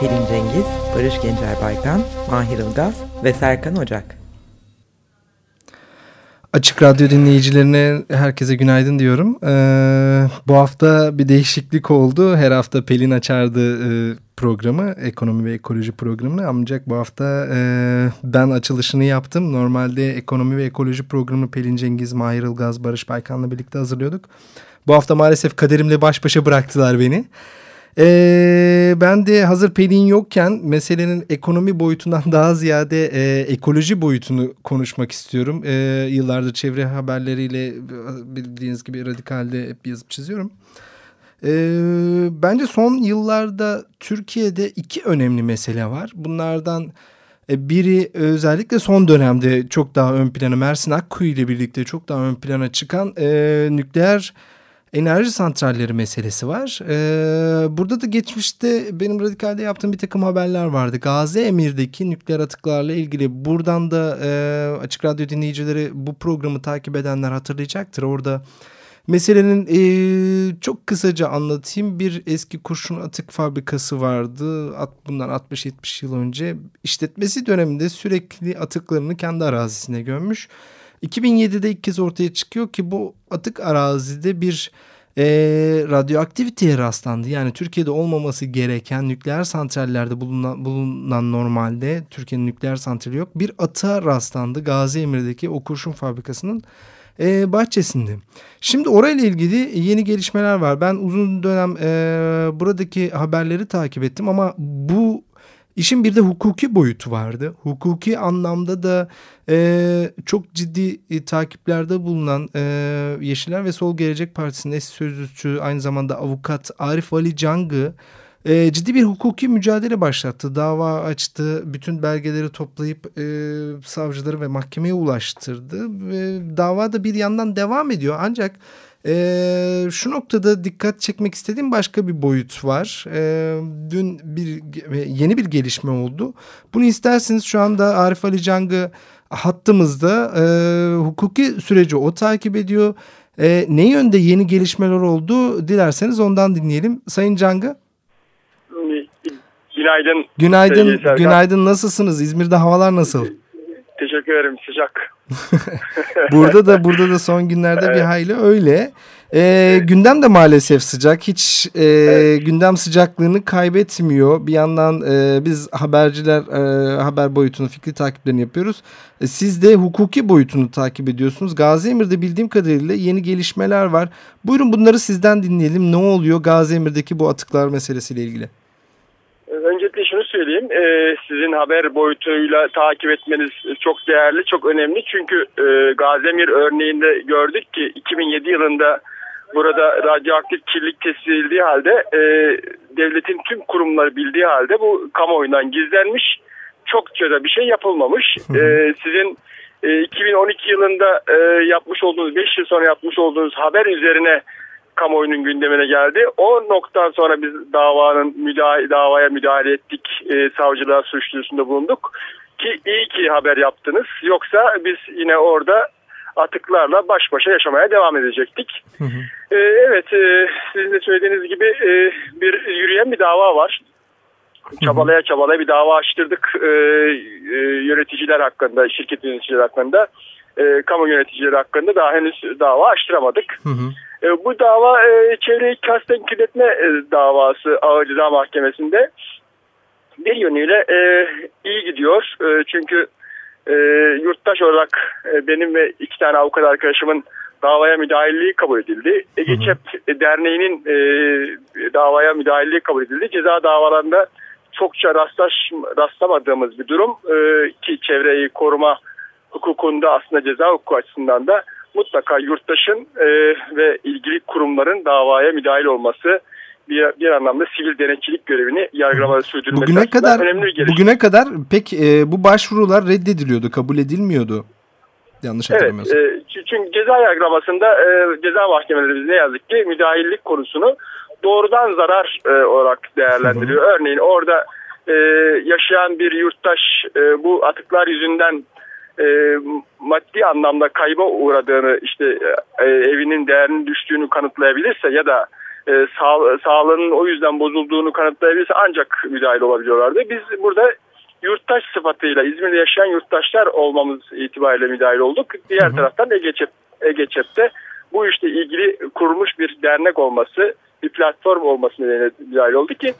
Pelin Cengiz, Barış Gencer Baykan, Mahir Ilgaz ve Serkan Ocak. Açık Radyo dinleyicilerine herkese günaydın diyorum. Ee, bu hafta bir değişiklik oldu. Her hafta Pelin açardı e, programı, ekonomi ve ekoloji programını. Ancak bu hafta e, ben açılışını yaptım. Normalde ekonomi ve ekoloji programı Pelin Cengiz, Mahir Ilgaz, Barış Baykan'la birlikte hazırlıyorduk. Bu hafta maalesef kaderimle baş başa bıraktılar beni. Ee, ben de hazır Pelin yokken meselenin ekonomi boyutundan daha ziyade e, ekoloji boyutunu konuşmak istiyorum. E, yıllardır çevre haberleriyle bildiğiniz gibi radikalde hep yazıp çiziyorum. E, bence son yıllarda Türkiye'de iki önemli mesele var. Bunlardan e, biri özellikle son dönemde çok daha ön plana Mersin Akkuyu ile birlikte çok daha ön plana çıkan e, nükleer enerji santralleri meselesi var. Ee, burada da geçmişte benim radikalde yaptığım bir takım haberler vardı. Gazi Emir'deki nükleer atıklarla ilgili buradan da e, Açık Radyo dinleyicileri bu programı takip edenler hatırlayacaktır. Orada meselenin e, çok kısaca anlatayım. Bir eski kurşun atık fabrikası vardı. At, bundan 60-70 yıl önce işletmesi döneminde sürekli atıklarını kendi arazisine gömmüş. 2007'de ilk kez ortaya çıkıyor ki bu atık arazide bir e, radyoaktiviteye rastlandı. Yani Türkiye'de olmaması gereken nükleer santrallerde bulunan, bulunan normalde Türkiye'nin nükleer santrali yok. Bir atığa rastlandı Gazi Emir'deki o kurşun fabrikasının e, bahçesinde. Şimdi orayla ilgili yeni gelişmeler var. Ben uzun dönem e, buradaki haberleri takip ettim ama bu İşin bir de hukuki boyutu vardı. Hukuki anlamda da e, çok ciddi e, takiplerde bulunan e, Yeşiller ve Sol Gelecek Partisi'nin eski sözcüsü aynı zamanda avukat Arif Ali Cang'ı e, ciddi bir hukuki mücadele başlattı. Dava açtı, bütün belgeleri toplayıp e, savcıları ve mahkemeye ulaştırdı. E, dava da bir yandan devam ediyor ancak... Ee, şu noktada dikkat çekmek istediğim başka bir boyut var. Ee, dün bir yeni bir gelişme oldu. Bunu isterseniz şu anda Arif Ali Cang'ı hattımızda e, hukuki süreci o takip ediyor. E, ne yönde yeni gelişmeler oldu dilerseniz ondan dinleyelim. Sayın Cang'ı. Günaydın. Günaydın. Günaydın. Nasılsınız? İzmir'de havalar nasıl? Teşekkür ederim. Sıcak. burada da burada da son günlerde evet. bir hayli öyle. E, evet. Gündem de maalesef sıcak. Hiç e, evet. gündem sıcaklığını kaybetmiyor. Bir yandan e, biz haberciler e, haber boyutunu, fikri takiplerini yapıyoruz. E, siz de hukuki boyutunu takip ediyorsunuz. Gazi Emir'de bildiğim kadarıyla yeni gelişmeler var. Buyurun bunları sizden dinleyelim. Ne oluyor Gazi Emir'deki bu atıklar meselesiyle ilgili? Öncelikle şunu söyleyeyim. E, sizin haber boyutuyla takip etmeniz çok değerli, çok önemli. Çünkü e, Gazemir örneğinde gördük ki 2007 yılında burada radyoaktif kirlilik tespit edildiği halde e, devletin tüm kurumları bildiği halde bu kamuoyundan gizlenmiş. Çokça da bir şey yapılmamış. E, sizin e, 2012 yılında e, yapmış olduğunuz, 5 yıl sonra yapmış olduğunuz haber üzerine kamuoyunun gündemine geldi. O noktadan sonra biz davanın müdahale, davaya müdahale ettik. E, savcılığa suç duyurusunda bulunduk. Ki iyi ki haber yaptınız. Yoksa biz yine orada atıklarla baş başa yaşamaya devam edecektik. Hı hı. E, evet e, sizin de söylediğiniz gibi e, bir yürüyen bir dava var. Çabalaya çabalaya bir dava açtırdık e, e, yöneticiler hakkında, şirket yöneticiler hakkında, e, kamu yöneticileri hakkında daha henüz dava açtıramadık. Hı hı. E, bu dava e, çevreyi kasten kirletme e, davası Ağır Ceza Mahkemesi'nde bir yönüyle e, iyi gidiyor. E, çünkü e, yurttaş olarak e, benim ve iki tane avukat arkadaşımın davaya müdahaleliği kabul edildi. Ege Çep Derneği'nin e, davaya müdahaleliği kabul edildi. Ceza davalarında çokça rastlaş, rastlamadığımız bir durum e, ki çevreyi koruma hukukunda aslında ceza hukuku açısından da mutlaka yurttaşın e, ve ilgili kurumların davaya müdahil olması bir, bir anlamda sivil denetçilik görevini yargılamada sürdürmesi bugüne kadar önemli bir gelişme. Bugüne kadar pek e, bu başvurular reddediliyordu, kabul edilmiyordu. Yanlış hatırlamıyorsam. Evet, e, çünkü ceza yargılamasında e, ceza mahkemelerimiz ne yazık ki müdahillik konusunu doğrudan zarar e, olarak değerlendiriyor. Hı hı. Örneğin orada e, yaşayan bir yurttaş e, bu atıklar yüzünden e, maddi anlamda kayba uğradığını işte e, evinin değerinin düştüğünü kanıtlayabilirse ya da e, sağ, sağlığının o yüzden bozulduğunu kanıtlayabilirse ancak müdahil olabiliyorlardı. Biz burada yurttaş sıfatıyla İzmir'de yaşayan yurttaşlar olmamız itibariyle müdahil olduk. Diğer hı hı. taraftan EGÇEP, EGÇEP'te bu işte ilgili kurulmuş bir dernek olması, bir platform olması nedeniyle müdahil oldu ki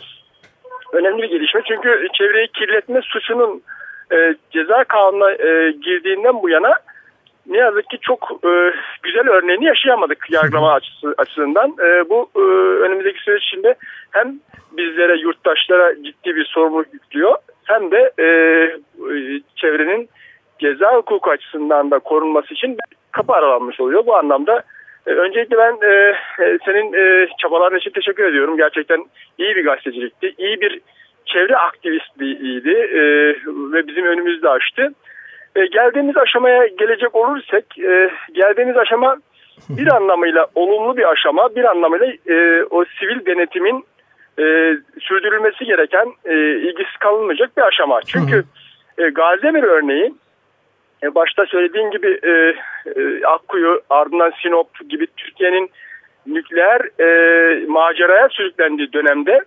önemli bir gelişme. Çünkü çevreyi kirletme suçunun e, ceza kanuna e, girdiğinden bu yana ne yazık ki çok e, güzel örneğini yaşayamadık yargılama açısı, açısından. E, bu e, önümüzdeki süreç içinde hem bizlere, yurttaşlara ciddi bir sorumluluk yüklüyor hem de e, çevrenin ceza hukuku açısından da korunması için kapı aralanmış oluyor. Bu anlamda e, öncelikle ben e, e, senin e, çabaların için teşekkür ediyorum. Gerçekten iyi bir gazetecilikti, iyi bir çevre aktivistliğiydi e, ve bizim önümüzde açtı. E, geldiğimiz aşamaya gelecek olursak, e, geldiğimiz aşama bir anlamıyla olumlu bir aşama, bir anlamıyla e, o sivil denetimin e, sürdürülmesi gereken, e, ilgisiz kalınmayacak bir aşama. Çünkü e, Gaziemir örneği, e, başta söylediğim gibi e, e, Akkuyu, ardından Sinop gibi Türkiye'nin nükleer e, maceraya sürüklendiği dönemde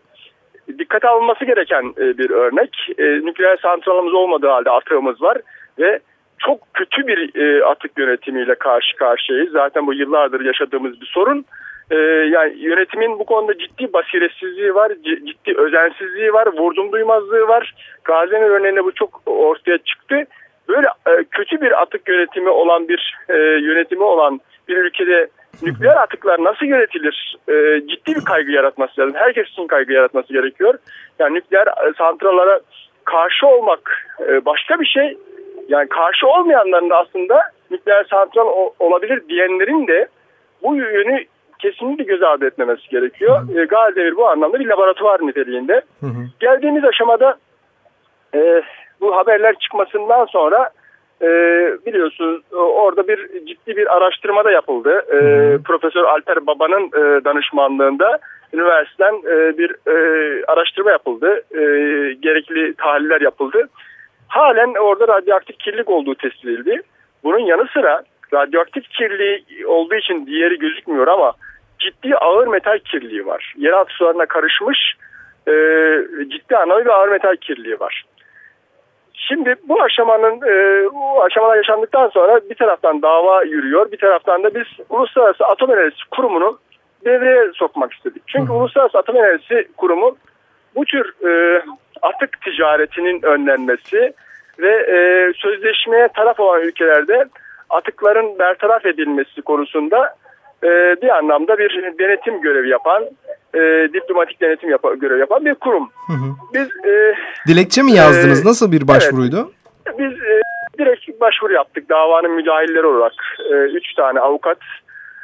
dikkat alınması gereken e, bir örnek. E, nükleer santralımız olmadığı halde atığımız var ve çok kötü bir e, atık yönetimiyle karşı karşıyayız. Zaten bu yıllardır yaşadığımız bir sorun. Yani yönetimin bu konuda ciddi basiretsizliği var, ciddi özensizliği var, vurdum duymazlığı var. Gaziantep örneğinde bu çok ortaya çıktı. Böyle kötü bir atık yönetimi olan bir yönetimi olan bir ülkede nükleer atıklar nasıl yönetilir? E, ciddi bir kaygı yaratması lazım. Herkes için kaygı yaratması gerekiyor. Yani nükleer e, santrallara karşı olmak e, başka bir şey. Yani karşı olmayanların da aslında nükleer santral olabilir diyenlerin de bu yönü kesinlikle göz ardı etmemesi gerekiyor. E, Gazievir bu anlamda bir laboratuvar niteliğinde. Hı hı. Geldiğimiz aşamada e, bu haberler çıkmasından sonra e, biliyorsunuz orada bir ciddi bir araştırma da yapıldı. E, Profesör Alper Baba'nın e, danışmanlığında üniversiteden e, bir e, araştırma yapıldı. E, gerekli tahliller yapıldı. Halen orada radyoaktif kirlilik olduğu tespit edildi. Bunun yanı sıra radyoaktif kirliliği olduğu için diğeri gözükmüyor ama ciddi ağır metal kirliliği var. Yeraltı sularına karışmış e, ciddi anavi ve ağır metal kirliliği var. Şimdi bu aşamanın e, bu aşamalar yaşandıktan sonra bir taraftan dava yürüyor, bir taraftan da biz Uluslararası Atom Enerjisi Kurumu'nu devreye sokmak istedik. Çünkü Uluslararası Atom Enerjisi Kurumu bu tür e, atık ticaretinin önlenmesi ve e, sözleşmeye taraf olan ülkelerde atıkların bertaraf edilmesi konusunda e, bir anlamda bir denetim görevi yapan, e, diplomatik denetim yap görevi yapan bir kurum. Hı hı. Biz e, Dilekçe mi yazdınız? E, Nasıl bir başvuruydu? Evet, biz e, direkt başvuru yaptık davanın müdahilleri olarak. E, üç tane avukat,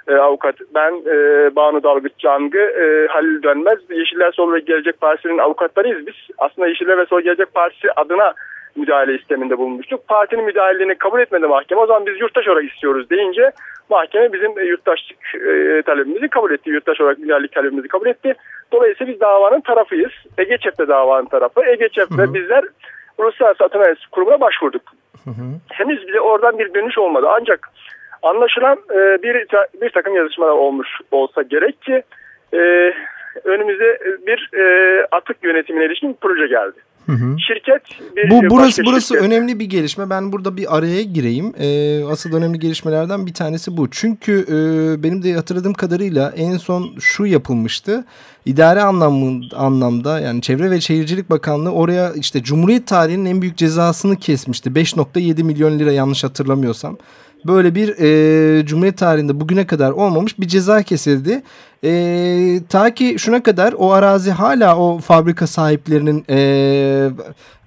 e, avukat ben, e, Banu Dalgıç Cangı, e, Halil Dönmez, Yeşiller Sol ve Gelecek Partisi'nin avukatlarıyız biz. Aslında Yeşiller ve Sol Gelecek Partisi adına müdahale isteminde bulunmuştuk. Partinin müdahalelerini kabul etmedi mahkeme. O zaman biz yurttaş olarak istiyoruz deyince mahkeme bizim yurttaşlık e, talebimizi kabul etti. Yurttaş olarak müdahalelik talebimizi kabul etti. Dolayısıyla biz davanın tarafıyız. EGÇEP de davanın tarafı. EGÇEP ve bizler Uluslararası Atom Enerjisi Kurumu'na başvurduk. Hı hı. Henüz bize oradan bir dönüş olmadı. Ancak anlaşılan e, bir, bir takım yazışmalar olmuş olsa gerek ki e, önümüze bir e, atık yönetimine ilişkin bir proje geldi. Hı hı. Şirket bir Bu burası burası şirket. önemli bir gelişme. Ben burada bir araya gireyim. Ee, asıl önemli gelişmelerden bir tanesi bu. Çünkü e, benim de hatırladığım kadarıyla en son şu yapılmıştı. İdare anlamı, anlamda yani Çevre ve Şehircilik Bakanlığı oraya işte Cumhuriyet tarihinin en büyük cezasını kesmişti. 5.7 milyon lira yanlış hatırlamıyorsam. Böyle bir e, Cumhuriyet tarihinde bugüne kadar olmamış bir ceza kesildi. E, ta ki şuna kadar o arazi hala o fabrika sahiplerinin e,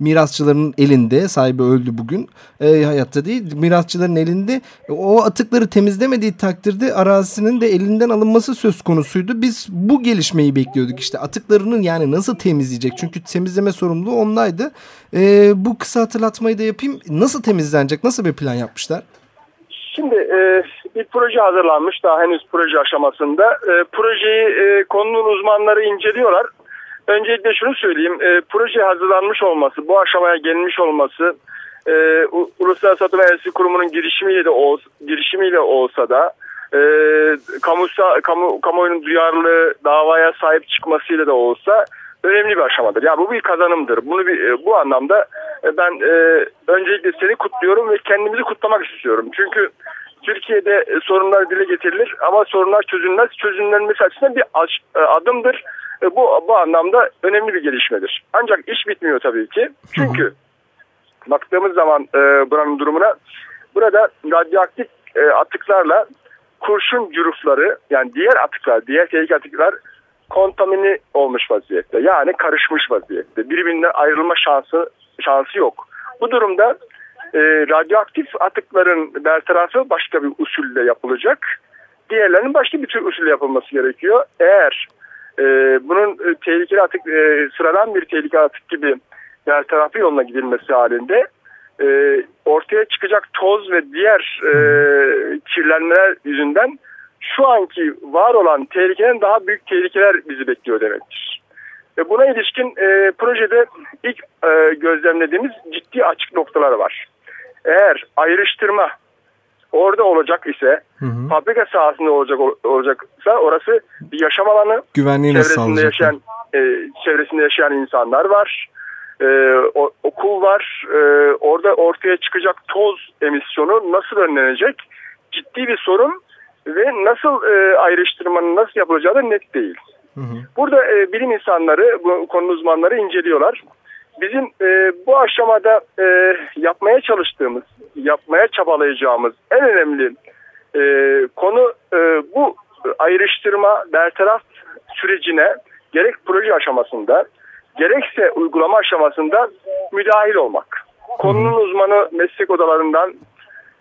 mirasçıların elinde. Sahibi öldü bugün. E, hayatta değil. Mirasçıların elinde. O atıkları temizlemediği takdirde arazisinin de elinden alınması söz konusuydu. Biz bu gelişmeyi bekliyorduk işte. Atıklarının yani nasıl temizleyecek? Çünkü temizleme sorumluluğu ondaydı. E, bu kısa hatırlatmayı da yapayım. Nasıl temizlenecek? Nasıl bir plan yapmışlar? Şimdi e, bir proje hazırlanmış daha henüz proje aşamasında. E, projeyi e, konunun uzmanları inceliyorlar. Öncelikle şunu söyleyeyim. E, proje hazırlanmış olması, bu aşamaya gelmiş olması e, Uluslararası Atom Enerjisi Kurumu'nun girişimiyle de olsa, girişimiyle olsa da e, kamusa, kamu, kamuoyunun duyarlı davaya sahip çıkmasıyla da olsa önemli bir aşamadır. Ya yani bu bir kazanımdır. Bunu bir, e, bu anlamda e, ben e, öncelikle seni kutluyorum ve kendimizi kutlamak istiyorum. Çünkü Türkiye'de e, sorunlar dile getirilir ama sorunlar çözülmez. Çözümlenmesi açısından bir adımdır. Bu, bu anlamda önemli bir gelişmedir. Ancak iş bitmiyor tabii ki. Çünkü baktığımız zaman e, buranın durumuna burada radyoaktif e, atıklarla kurşun cürufları yani diğer atıklar, diğer tehlikeli atıklar kontamini olmuş vaziyette. Yani karışmış vaziyette. Birbirinden ayrılma şansı şansı yok. Bu durumda e, radyoaktif atıkların bertarafı başka bir usulle yapılacak. Diğerlerinin başka bir tür usulle yapılması gerekiyor. Eğer e, bunun e, tehlikeli atık e, sıradan bir tehlikeli atık gibi bertarafı yoluna gidilmesi halinde e, ortaya çıkacak toz ve diğer e, kirlenmeler yüzünden şu anki var olan tehlikeden daha büyük tehlikeler bizi bekliyor demektir. Ve buna ilişkin e, projede ilk e, gözlemlediğimiz ciddi açık noktalar var. Eğer ayrıştırma orada olacak ise hı hı. fabrika sahasında olacak olacaksa orası bir yaşam alanı. Güvenliği çevresinde yaşayan e, çevresinde yaşayan insanlar var. E, o, okul var. E, orada ortaya çıkacak toz emisyonu nasıl önlenecek? Ciddi bir sorun ve nasıl e, ayrıştırmanın nasıl yapılacağı da net değil. Hı hı. Burada e, bilim insanları, bu konu uzmanları inceliyorlar. Bizim e, bu aşamada e, yapmaya çalıştığımız, yapmaya çabalayacağımız en önemli e, konu e, bu ayrıştırma, bertaraf sürecine gerek proje aşamasında gerekse uygulama aşamasında müdahil olmak. Konunun uzmanı meslek odalarından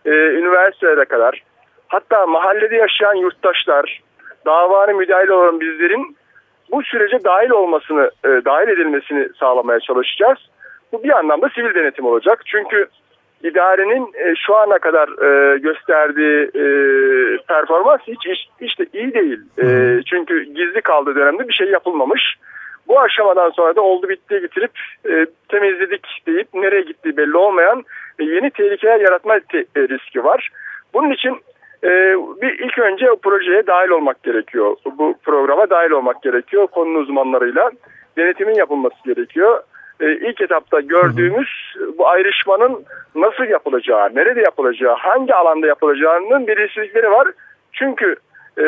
e, üniversitelere kadar hatta mahallede yaşayan yurttaşlar, davanı müdahil olan bizlerin bu sürece dahil olmasını, e, dahil edilmesini sağlamaya çalışacağız. Bu bir anlamda sivil denetim olacak. Çünkü idarenin e, şu ana kadar e, gösterdiği e, performans hiç, hiç, hiç de iyi değil. E, çünkü gizli kaldığı dönemde bir şey yapılmamış. Bu aşamadan sonra da oldu bittiği getirip e, temizledik deyip nereye gittiği belli olmayan e, yeni tehlikeler yaratma te e, riski var. Bunun için e, bir ilk önce o projeye dahil olmak gerekiyor. Bu programa dahil olmak gerekiyor konunun uzmanlarıyla. Denetimin yapılması gerekiyor. E, ilk etapta gördüğümüz bu ayrışmanın nasıl yapılacağı, nerede yapılacağı, hangi alanda yapılacağının belirsizlikleri var. Çünkü e,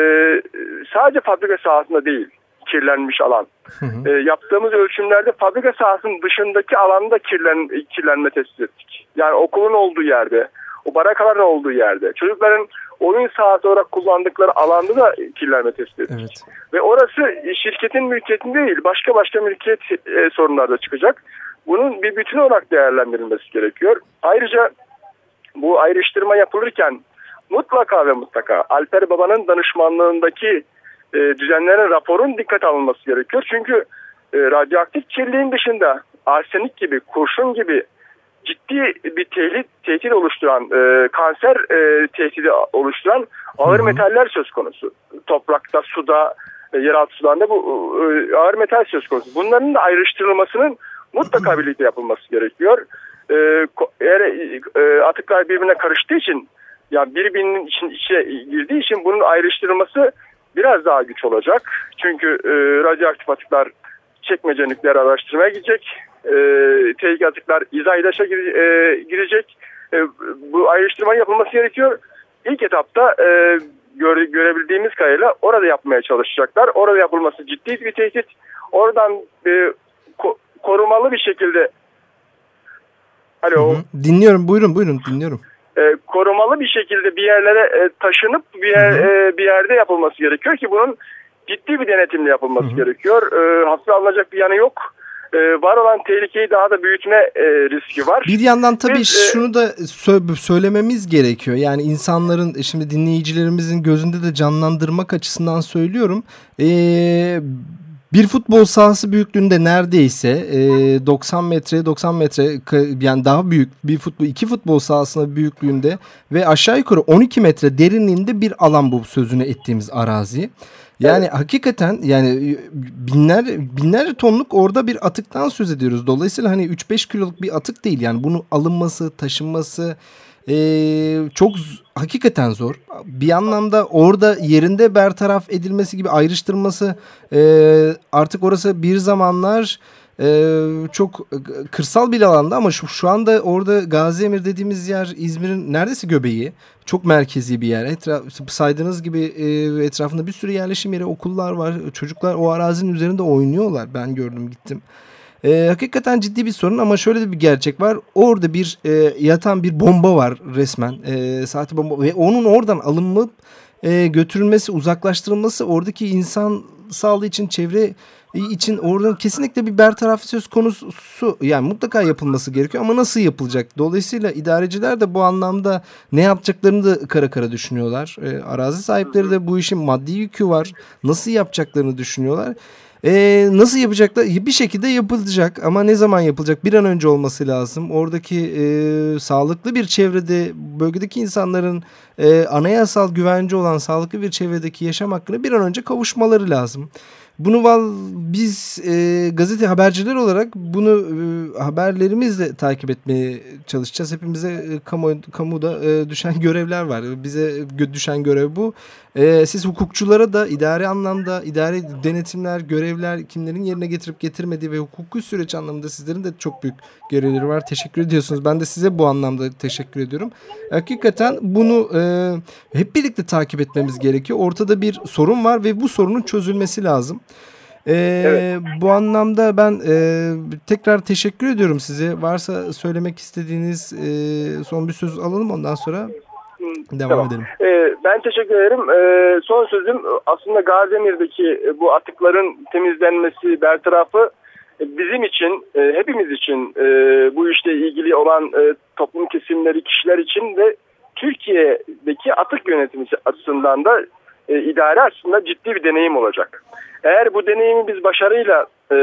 sadece fabrika sahasında değil kirlenmiş alan. Hı hı. E, yaptığımız ölçümlerde fabrika sahasının dışındaki alanda kirlen, kirlenme tespit ettik. Yani okulun olduğu yerde, o barakaların olduğu yerde, çocukların oyun sahası olarak kullandıkları alanda da kirlenme tespit ettik. Evet. Ve orası şirketin mülkiyetinde değil, başka başka mülkiyet e, sorunları da çıkacak. Bunun bir bütün olarak değerlendirilmesi gerekiyor. Ayrıca bu ayrıştırma yapılırken mutlaka ve mutlaka Alper Baba'nın danışmanlığındaki e, düzenlenen raporun dikkat alınması gerekiyor. Çünkü e, radyoaktif kirliliğin dışında arsenik gibi, kurşun gibi ciddi bir tehdit, tehdit oluşturan, e, kanser e, tehdidi oluşturan ağır metaller söz konusu. Toprakta, suda, e, yeraltı sularında bu e, ağır metal söz konusu. Bunların da ayrıştırılmasının mutlaka birlikte yapılması gerekiyor. E, eğer e, atıklar birbirine karıştığı için, yani birbirinin için, içine girdiği için bunun ayrıştırılması biraz daha güç olacak. Çünkü e, radyoaktif atıklar çekmece nükleer araştırmaya gidecek. E, tehlikeli atıklar İzaydaş'a gire, e, girecek. E, bu ayrıştırma yapılması gerekiyor. İlk etapta e, göre, görebildiğimiz kadarıyla orada yapmaya çalışacaklar. Orada yapılması ciddi bir tehdit. Oradan e, ko, korumalı bir şekilde Alo. Hı hı. Dinliyorum buyurun buyurun dinliyorum. E, korumalı bir şekilde bir yerlere e, taşınıp bir yer, e, bir yerde yapılması gerekiyor ki bunun ciddi bir denetimle yapılması hı hı. gerekiyor. E, hafife alınacak bir yanı yok e, var olan tehlikeyi daha da büyütme e, riski var. Bir yandan tabii Biz, e, şunu da sö söylememiz gerekiyor. Yani insanların e, şimdi dinleyicilerimizin gözünde de canlandırmak açısından söylüyorum. Eee bir futbol sahası büyüklüğünde neredeyse e, 90 metre 90 metre yani daha büyük bir futbol iki futbol sahasına büyüklüğünde ve aşağı yukarı 12 metre derinliğinde bir alan bu sözünü ettiğimiz arazi. Yani evet. hakikaten yani binler binlerce tonluk orada bir atıktan söz ediyoruz. Dolayısıyla hani 3-5 kiloluk bir atık değil yani bunun alınması, taşınması e, çok hakikaten zor. Bir anlamda orada yerinde bertaraf edilmesi gibi ayrıştırması e, artık orası bir zamanlar ee, çok kırsal bir alanda ama şu, şu anda orada Gazi Emir dediğimiz yer İzmir'in neredeyse göbeği. Çok merkezi bir yer. Etraf, saydığınız gibi e, etrafında bir sürü yerleşim yeri, okullar var. Çocuklar o arazinin üzerinde oynuyorlar. Ben gördüm gittim. E, hakikaten ciddi bir sorun ama şöyle de bir gerçek var. Orada bir e, yatan bir bomba var resmen. E, saati bomba ve onun oradan alınıp e, götürülmesi, uzaklaştırılması oradaki insan sağlığı için, çevre için oradan kesinlikle bir bertarafı söz konusu yani mutlaka yapılması gerekiyor ama nasıl yapılacak? Dolayısıyla idareciler de bu anlamda ne yapacaklarını da kara kara düşünüyorlar. E, arazi sahipleri de bu işin maddi yükü var. Nasıl yapacaklarını düşünüyorlar. Ee, nasıl yapacaklar? Bir şekilde yapılacak ama ne zaman yapılacak? Bir an önce olması lazım. Oradaki e, sağlıklı bir çevrede bölgedeki insanların e, anayasal güvence olan sağlıklı bir çevredeki yaşam hakkını bir an önce kavuşmaları lazım. Bunu val biz e, gazete haberciler olarak bunu e, haberlerimizle takip etmeye çalışacağız. Hepimize e, kamu kamuda e, düşen görevler var. Bize düşen görev bu. E, siz hukukçulara da idari anlamda idari denetimler, görevler kimlerin yerine getirip getirmediği ve hukuki süreç anlamında sizlerin de çok büyük görevleri var. Teşekkür ediyorsunuz. Ben de size bu anlamda teşekkür ediyorum. Hakikaten bunu e, hep birlikte takip etmemiz gerekiyor. Ortada bir sorun var ve bu sorunun çözülmesi lazım. Ee, evet. Bu anlamda ben e, tekrar teşekkür ediyorum size. Varsa söylemek istediğiniz e, son bir söz alalım ondan sonra devam tamam. edelim. Ee, ben teşekkür ederim. Ee, son sözüm aslında Gazemir'deki bu atıkların temizlenmesi, bertarafı bizim için, e, hepimiz için e, bu işte ilgili olan e, toplum kesimleri, kişiler için ve Türkiye'deki atık yönetimi açısından da e, idare açısından ciddi bir deneyim olacak. Eğer bu deneyimi biz başarıyla e,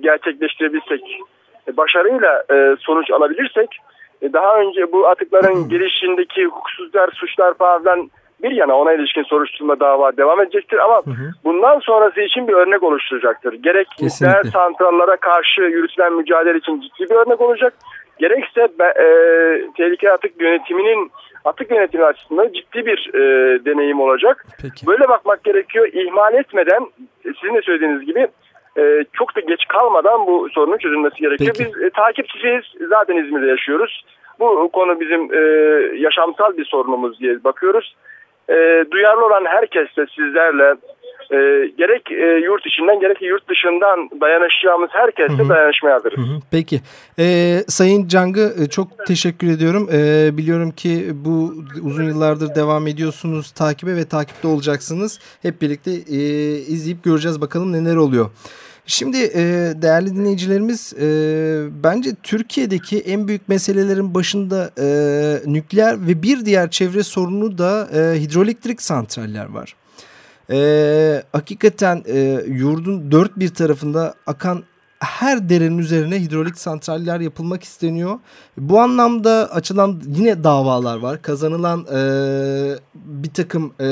gerçekleştirebilsek, e, başarıyla e, sonuç alabilirsek, e, daha önce bu atıkların girişindeki hukuksuzlar, suçlar falan bir yana ona ilişkin soruşturma dava devam edecektir ama hı hı. bundan sonrası için bir örnek oluşturacaktır. Gerek nükleer santrallara karşı yürütülen mücadele için ciddi bir örnek olacak. Gerekse e, tehlike atık yönetiminin atık yönetimi açısından ciddi bir e, deneyim olacak. Peki. Böyle bakmak gerekiyor. İhmal etmeden sizin de söylediğiniz gibi e, çok da geç kalmadan bu sorunun çözülmesi gerekiyor. Peki. Biz e, takipçisiyiz. Zaten İzmir'de yaşıyoruz. Bu konu bizim e, yaşamsal bir sorunumuz diye bakıyoruz. E, duyarlı olan herkes de sizlerle e, gerek e, yurt içinden gerek yurt dışından dayanışacağımız herkesle dayanışmaya hazırız. Hı hı. Peki. E, Sayın Cang'ı e, çok teşekkür ediyorum. E, biliyorum ki bu uzun yıllardır devam ediyorsunuz takibe ve takipte olacaksınız. Hep birlikte e, izleyip göreceğiz bakalım neler oluyor. Şimdi e, değerli dinleyicilerimiz e, bence Türkiye'deki en büyük meselelerin başında e, nükleer ve bir diğer çevre sorunu da e, hidroelektrik santraller var. E, hakikaten e, yurdun dört bir tarafında akan her derenin üzerine hidrolik santraller yapılmak isteniyor. Bu anlamda açılan yine davalar var. Kazanılan e, bir takım e,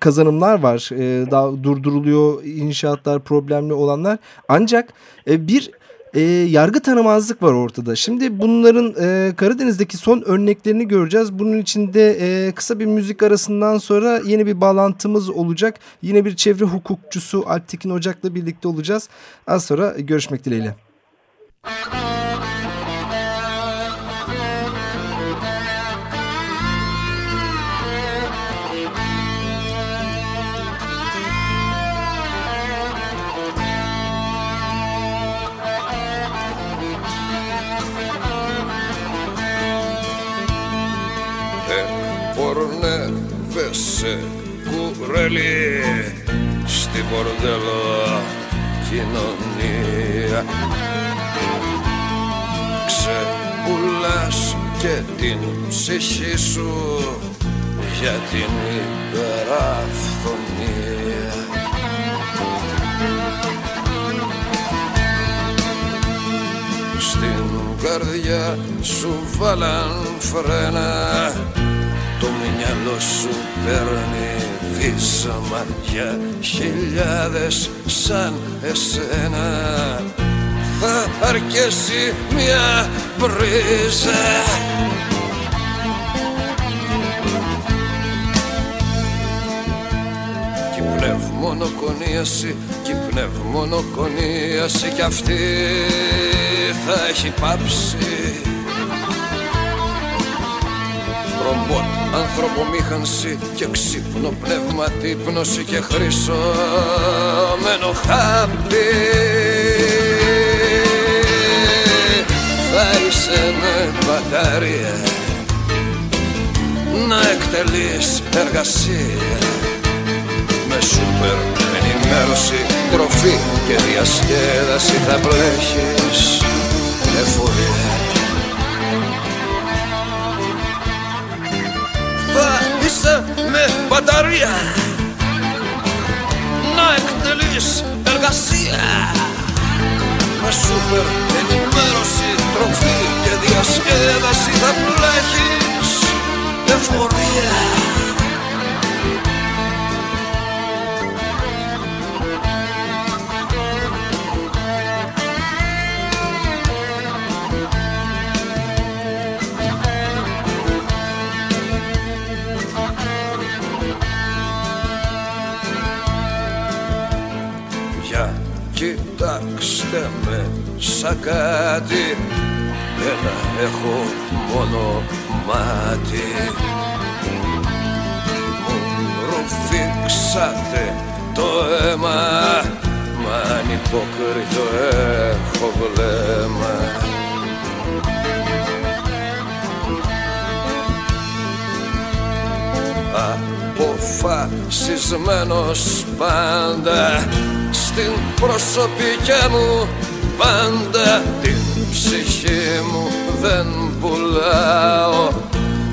kazanımlar var. E, daha durduruluyor inşaatlar problemli olanlar. Ancak e, bir e, yargı tanımazlık var ortada. Şimdi bunların e, Karadeniz'deki son örneklerini göreceğiz. Bunun içinde e, kısa bir müzik arasından sonra yeni bir bağlantımız olacak. Yine bir çevre hukukçusu Alptekin Ocak'la birlikte olacağız. Az sonra görüşmek dileğiyle. Müzik πορνεύεσαι κουρελί στην πορδέλο κοινωνία. Ξεπουλάς και την ψυχή σου για την υπεραφθονία. Στην καρδιά σου βάλαν φρένα το μυαλό σου παίρνει βίσαμα για χιλιάδες σαν εσένα. Θα αρκέσει μια πρίζα Κι πνευμονοκονίαση, κι πνευμονοκονίαση κι αυτή θα έχει πάψει ρομπότ, ανθρωπομήχανση και ξύπνο πνεύμα τύπνωση και χρυσόμενο χάπι. Θα είσαι με μπαταρία να εκτελείς εργασία. Με σούπερ ενημέρωση, τροφή και διασκέδαση θα πλέχεις εφορία είσαι με μπαταρία. Να εκτελείς εργασία. Με σούπερ ενημέρωση, τροφή και διασκέδαση θα πλέχεις εφορία κοιτάξτε με σαν κάτι. Ένα έχω μόνο μάτι. Μου ρουφήξατε το αίμα Μα ανυποκρίτω έχω βλέμμα. Αποφασισμένος πάντα στην προσωπική μου. Πάντα την ψυχή μου δεν πουλάω.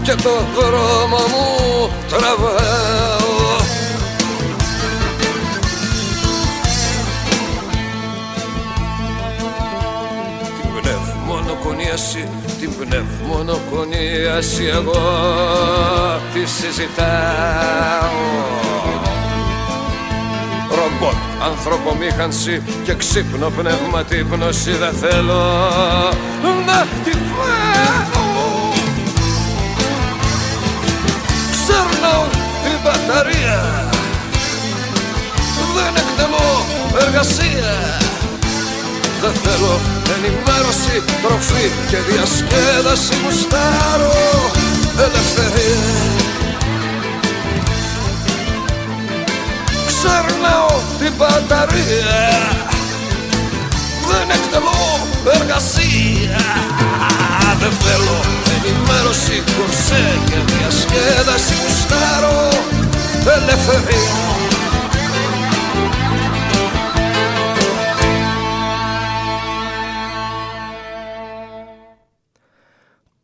Και το δρόμο μου τραβάω. Την πνευμονοκονίαση, την πνευμονοκονίαση εγώ τη συζητάω ρομπότ, ανθρωπομήχανση και ξύπνο πνεύμα πνώση δεν θέλω να τη φέρω. Ξέρνω την μπαταρία. Δεν εκτελώ εργασία. Δεν θέλω ενημέρωση, τροφή και διασκέδαση μου στάρω. Ελευθερία ξερνάω την μπαταρία Δεν εκτελώ εργασία Δεν θέλω ενημέρωση, κουρσέ και διασκέδαση Γουστάρω ελευθερία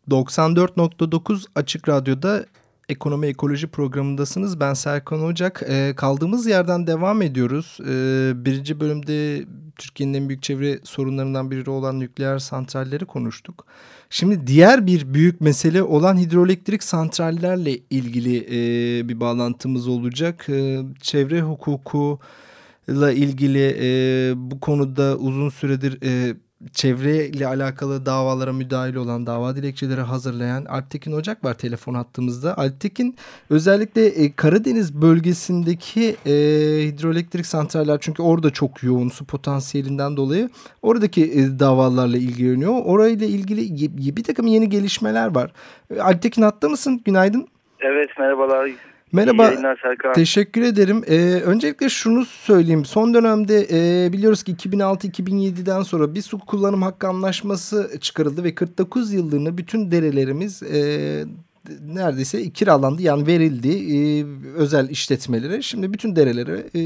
...94.9 Açık Radyo'da Ekonomi Ekoloji programındasınız. Ben Serkan Ocak. E, kaldığımız yerden devam ediyoruz. E, birinci bölümde Türkiye'nin en büyük çevre sorunlarından biri olan nükleer santralleri konuştuk. Şimdi diğer bir büyük mesele olan hidroelektrik santrallerle ilgili e, bir bağlantımız olacak. E, çevre hukuku ile ilgili e, bu konuda uzun süredir e, çevreyle alakalı davalara müdahil olan dava dilekçeleri hazırlayan Alptekin Ocak var telefon hattımızda. Alptekin özellikle e, Karadeniz bölgesindeki e, hidroelektrik santraller çünkü orada çok yoğun su potansiyelinden dolayı oradaki e, davalarla ilgileniyor. Orayla ilgili bir takım yeni gelişmeler var. E, Alptekin hatta mısın? Günaydın. Evet merhabalar. Merhaba. Teşekkür ederim. Ee, öncelikle şunu söyleyeyim. Son dönemde e, biliyoruz ki 2006-2007'den sonra bir su kullanım hakkı anlaşması çıkarıldı ve 49 yıllığına bütün derelerimiz e, neredeyse kiralandı yani verildi e, özel işletmelere. Şimdi bütün derelere e,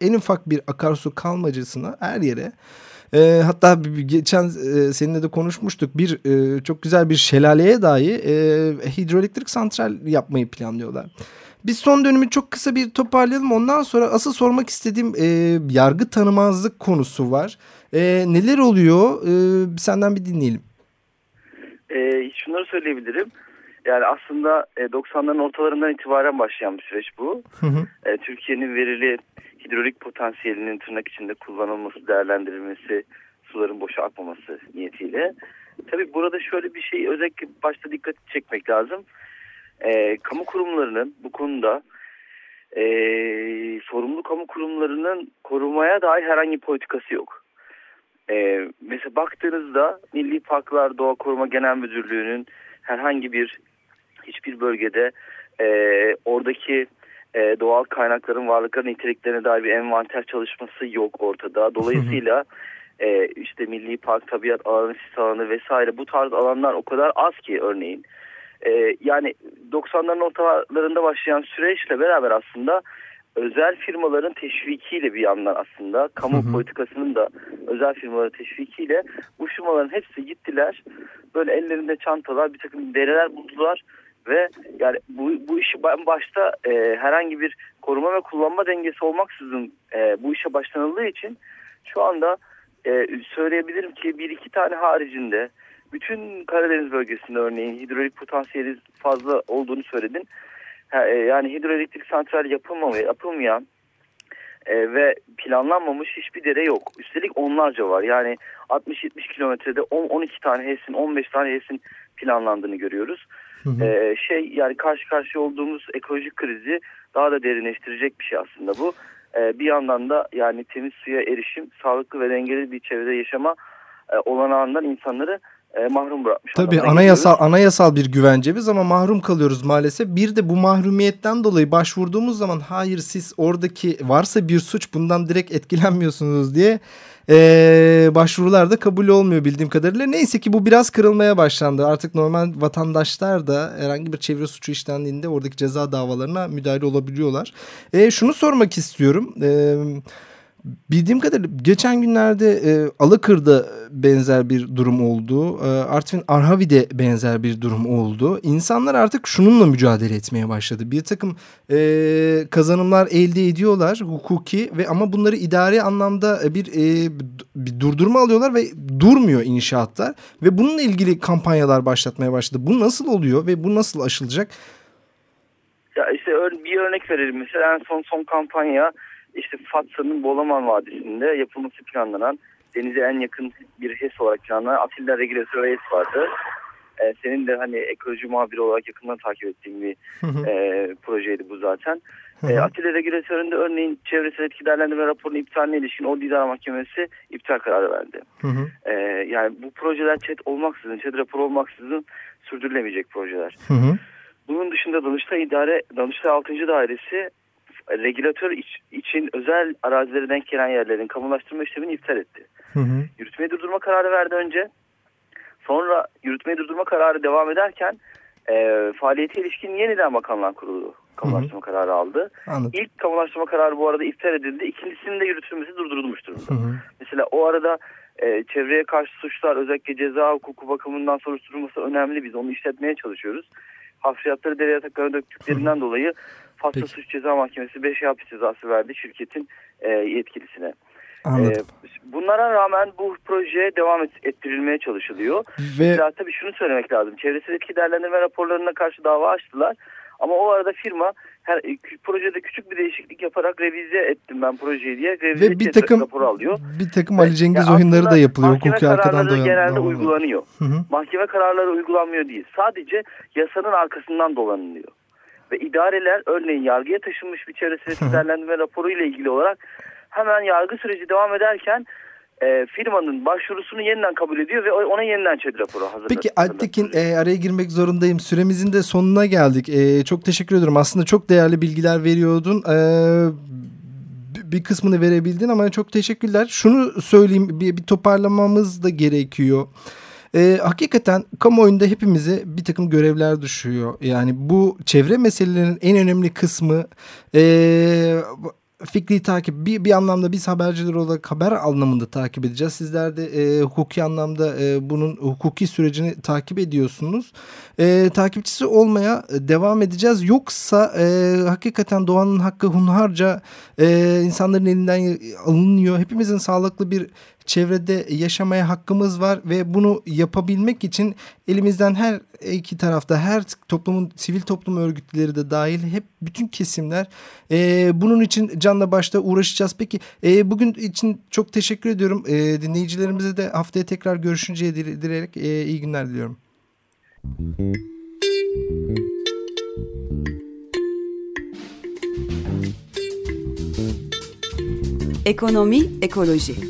en ufak bir akarsu kalmacasına her yere e, hatta geçen e, seninle de konuşmuştuk bir e, çok güzel bir şelaleye dahi e, hidroelektrik santral yapmayı planlıyorlar. Biz son dönümü çok kısa bir toparlayalım. Ondan sonra asıl sormak istediğim e, yargı tanımazlık konusu var. E, neler oluyor? E, senden bir dinleyelim. E, şunları söyleyebilirim. Yani aslında e, 90'ların ortalarından itibaren başlayan bir süreç bu. Hı hı. E, Türkiye'nin verili hidrolik potansiyelinin tırnak içinde kullanılması, değerlendirilmesi, suların boşa akmaması niyetiyle. Tabii burada şöyle bir şey özellikle başta dikkat çekmek lazım. E, kamu kurumlarının bu konuda e, sorumlu kamu kurumlarının korumaya dair herhangi bir politikası yok. E, mesela baktığınızda Milli Parklar Doğa Koruma Genel Müdürlüğü'nün herhangi bir hiçbir bölgede e, oradaki e, doğal kaynakların varlıkların niteliklerine dair bir envanter çalışması yok ortada. Dolayısıyla e, işte milli park, tabiat alanı, sis alanı vesaire bu tarz alanlar o kadar az ki örneğin. E, yani 90'ların ortalarında başlayan süreçle beraber aslında özel firmaların teşvikiyle bir yandan aslında kamu hı hı. politikasının da özel firmaların teşvikiyle bu firmaların hepsi gittiler böyle ellerinde çantalar bir takım dereler buldular ve yani bu, bu işi başta e, herhangi bir koruma ve kullanma dengesi olmaksızın e, bu işe başlanıldığı için şu anda e, söyleyebilirim ki bir iki tane haricinde bütün Karadeniz bölgesinde örneğin hidrolik potansiyeli fazla olduğunu söyledin. E, yani hidroelektrik santral yapılmamaya, yapılmayan e, ve planlanmamış hiçbir dere yok. Üstelik onlarca var. Yani 60-70 kilometrede 10-12 tane HES'in 15 tane HES'in planlandığını görüyoruz. Hı. Ee, şey yani karşı karşıya olduğumuz ekolojik krizi daha da derinleştirecek bir şey aslında bu. Ee, bir yandan da yani temiz suya erişim, sağlıklı ve dengeli bir çevrede yaşama e, olanağından insanları e, mahrum bırakmış. Tabii anayasal anayasal bir güvencemiz ama mahrum kalıyoruz maalesef. Bir de bu mahrumiyetten dolayı başvurduğumuz zaman hayır siz oradaki varsa bir suç bundan direkt etkilenmiyorsunuz diye e, başvurular da kabul olmuyor bildiğim kadarıyla. Neyse ki bu biraz kırılmaya başlandı. Artık normal vatandaşlar da herhangi bir çevre suçu işlendiğinde oradaki ceza davalarına müdahale olabiliyorlar. E, şunu sormak istiyorum. Evet Bildiğim kadarıyla geçen günlerde e, Alakır'da benzer bir durum oldu. E, Artvin Arhavi'de benzer bir durum oldu. İnsanlar artık şununla mücadele etmeye başladı. Bir takım e, kazanımlar elde ediyorlar hukuki ve ama bunları idari anlamda bir, e, bir durdurma alıyorlar ve durmuyor inşaatlar. Ve bununla ilgili kampanyalar başlatmaya başladı. Bu nasıl oluyor ve bu nasıl aşılacak? Ya işte bir örnek verelim. Mesela en son son kampanya işte Fatsa'nın Bolaman Vadisi'nde yapılması planlanan denize en yakın bir HES olarak planlanan Atilla Regülatör HES vardı. Ee, senin de hani ekoloji muhabiri olarak yakından takip ettiğim bir e, projeydi bu zaten. E, Atilla Regülatörü'nde örneğin çevresel etki değerlendirme raporunun iptaline ilişkin o idare mahkemesi iptal kararı verdi. E, yani bu projeler ÇED olmaksızın, ÇED rapor olmaksızın sürdürülemeyecek projeler. Hı hı. Bunun dışında Danıştay İdare, Danıştay 6. Dairesi regülatör iç, için özel arazilere denk gelen yerlerin kamulaştırma işlemini iptal etti. Hı hı. Yürütmeyi durdurma kararı verdi önce. Sonra yürütmeyi durdurma kararı devam ederken e, faaliyete ilişkin yeniden Bakanlar Kurulu kamulaştırma hı hı. kararı aldı. Anladım. İlk kamulaştırma kararı bu arada iptal edildi. İkincisinin de yürütülmesi durdurulmuş durumda. Hı hı. Mesela o arada e, çevreye karşı suçlar özellikle ceza hukuku bakımından soruşturulması önemli. Biz onu işletmeye çalışıyoruz. Hafriyatları dere yataklarına döktüklerinden hı hı. dolayı Fatsa Suç Ceza Mahkemesi 5 hapis cezası verdi şirketin e, yetkilisine. Anladım. Ee, bunlara rağmen bu projeye devam ettirilmeye çalışılıyor. Ve... Mesela tabii şunu söylemek lazım. Çevresel etki değerlendirme raporlarına karşı dava açtılar. Ama o arada firma her e, projede küçük bir değişiklik yaparak revize ettim ben projeyi diye revize Ve bir takım raporu alıyor. Bir takım Ali Cengiz yani oyunları da yapılıyor hukuki arkadan da genelde uygulanıyor. Hı hı. Mahkeme kararları uygulanmıyor değil. Sadece yasanın arkasından dolanılıyor ve idareler örneğin yargıya taşınmış bir çevresel değerlendirme raporu ile ilgili olarak hemen yargı süreci devam ederken e, firmanın başvurusunu yeniden kabul ediyor ve ona yeniden ÇED raporu hazırlıyor. Peki Alptekin e, araya girmek zorundayım. Süremizin de sonuna geldik. E, çok teşekkür ederim. Aslında çok değerli bilgiler veriyordun. E, bir kısmını verebildin ama çok teşekkürler. Şunu söyleyeyim bir, bir toparlamamız da gerekiyor. E, hakikaten kamuoyunda hepimize bir takım görevler düşüyor. Yani bu çevre meselelerinin en önemli kısmı e, fikri takip bir, bir anlamda biz haberciler olarak haber anlamında takip edeceğiz. Sizler de e, hukuki anlamda e, bunun hukuki sürecini takip ediyorsunuz. E, takipçisi olmaya devam edeceğiz. Yoksa e, hakikaten doğanın hakkı hunharca e, insanların elinden alınıyor. Hepimizin sağlıklı bir çevrede yaşamaya hakkımız var ve bunu yapabilmek için elimizden her iki tarafta her toplumun sivil toplum örgütleri de dahil hep bütün kesimler e, bunun için canla başta uğraşacağız. Peki e, bugün için çok teşekkür ediyorum. E, dinleyicilerimize de haftaya tekrar görüşünceye dileyerek e, iyi günler diliyorum. Ekonomi, ekoloji.